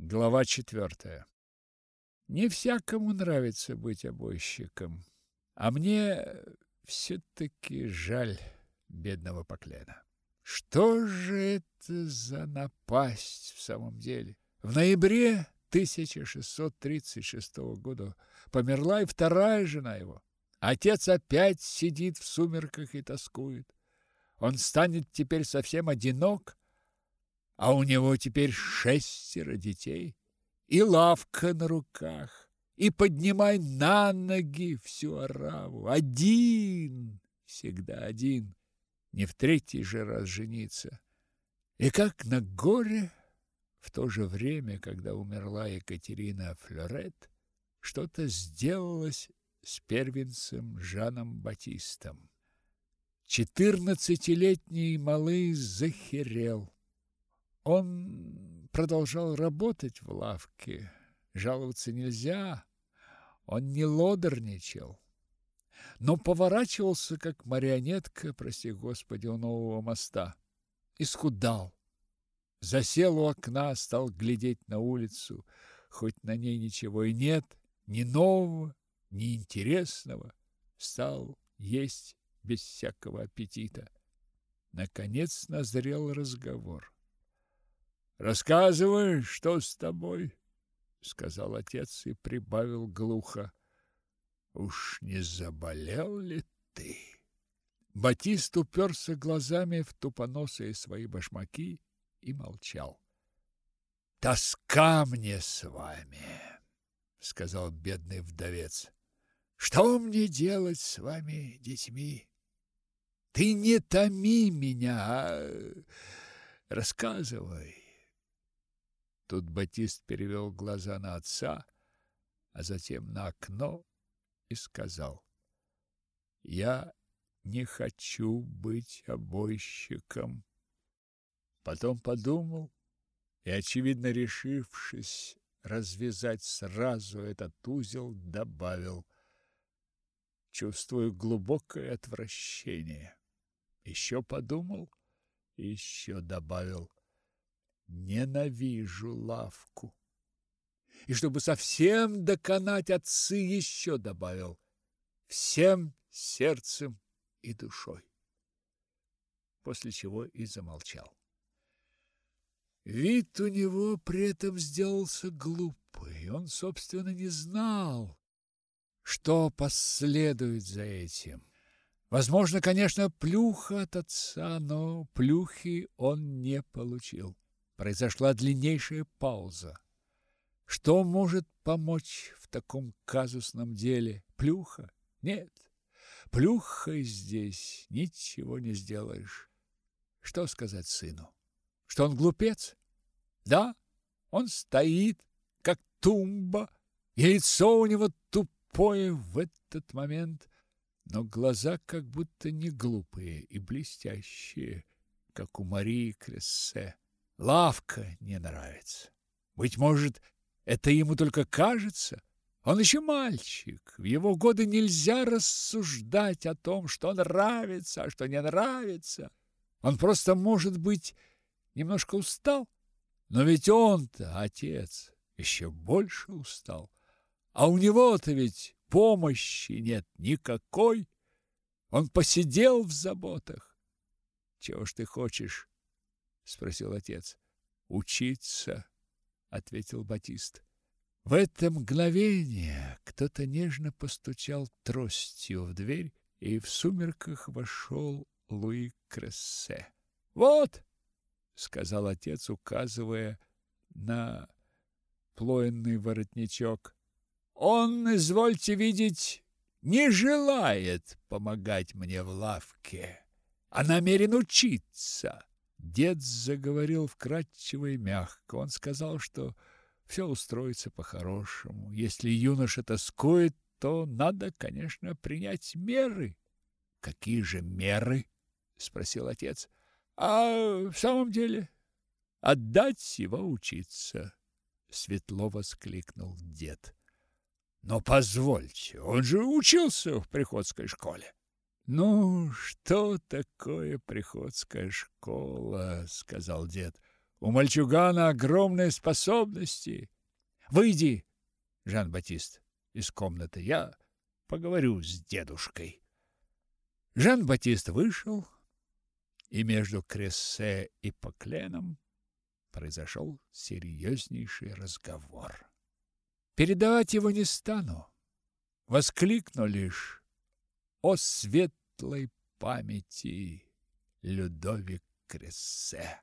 Глава четвертая. Не всякому нравится быть обойщиком, а мне все-таки жаль бедного Поклена. Что же это за напасть в самом деле? В ноябре 1636 года померла и вторая жена его. Отец опять сидит в сумерках и тоскует. Он станет теперь совсем одинок, а у него теперь шестеро детей, и лавка на руках, и поднимай на ноги всю ораву. Один, всегда один, не в третий же раз жениться. И как на горе, в то же время, когда умерла Екатерина Флорет, что-то сделалось с первенцем Жаном Батистом. Четырнадцатилетний малый захерел. Он продолжал работать в лавке. Жаловаться нельзя. Он не лодорничал, но поворачивался, как марионетка, прости господи, у нового моста. Исхудал. Засел у окна, стал глядеть на улицу, хоть на ней ничего и нет, ни нового, ни интересного. Стал есть без всякого аппетита. Наконец назрел разговор. Рассказывай, что с тобой, сказал отец и прибавил глухо: Уж не заболел ли ты? Батист уперся глазами в тупоносые свои башмаки и молчал. Тоска мне с вами, сказал бедный вдовец. Что мне делать с вами, детьми? Ты не томи меня, а рассказывай. Тут Батист перевел глаза на отца, а затем на окно и сказал: "Я не хочу быть обойщиком". Потом подумал и, очевидно решившись развязать сразу этот узел, добавил: "Чувствую глубокое отвращение". Еще подумал, еще добавил: Ненавижу лавку. И чтобы совсем доконать отцы, еще добавил всем сердцем и душой. После чего и замолчал. Вид у него при этом сделался глупый. Он, собственно, не знал, что последует за этим. Возможно, конечно, плюха от отца, но плюхи он не получил. Произошла длиннейшая пауза. Что может помочь в таком казусном деле? Плюха? Нет. Плюхой здесь ничего не сделаешь. Что сказать сыну? Что он глупец? Да, он стоит, как тумба, и лицо у него тупое в этот момент, но глаза как будто не глупые и блестящие, как у Марии Крессе. Лавка не нравится. Быть может, это ему только кажется. Он еще мальчик. В его годы нельзя рассуждать о том, что нравится, а что не нравится. Он просто, может быть, немножко устал. Но ведь он-то, отец, еще больше устал. А у него-то ведь помощи нет никакой. Он посидел в заботах. Чего ж ты хочешь? Спросил отец. Учиться, ответил Батист. В это мгновение кто-то нежно постучал тростью в дверь, и в сумерках вошел Луи Крессе. Вот, сказал отец, указывая на плоенный воротничок. Он, извольте видеть, не желает помогать мне в лавке, а намерен учиться. Дед заговорил вкратчиво и мягко. Он сказал, что все устроится по-хорошему. Если юноша тоскует, то надо, конечно, принять меры. Какие же меры? спросил отец. А в самом деле отдать его учиться, светло воскликнул дед. Но позвольте, он же учился в приходской школе. Ну, что такое приходская школа, сказал дед. У мальчугана огромные способности. Выйди, Жан-Батист, из комнаты. Я поговорю с дедушкой. Жан-Батист вышел, и между Крессе и Покленом произошел серьезнейший разговор. Передавать его не стану. Воскликну лишь о светлой памяти Людовик Крессе.